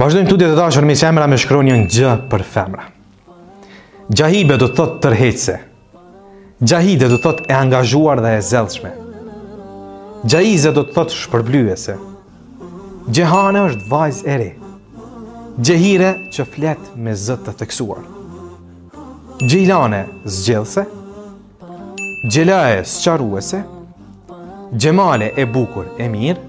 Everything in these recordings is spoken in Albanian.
Vazhdojmë tutje të dashur me emra me shkronjën xh për femra. Xhahibe do të thot tërheqëse. Xhahide do të thot e angazhuar dhe e zellshme. Xhahize do të thot shpërblyese. Xhehane është vajzë e re. Xhehire që flet me zë të theksuar. Xhejlane zgjedhëse. Xhelaje sqaruese. Xhemale e bukur e mirë.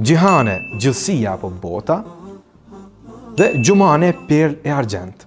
Xhihane, gjithësia apo bota, dhe Xhumane, perlë e argjendtë.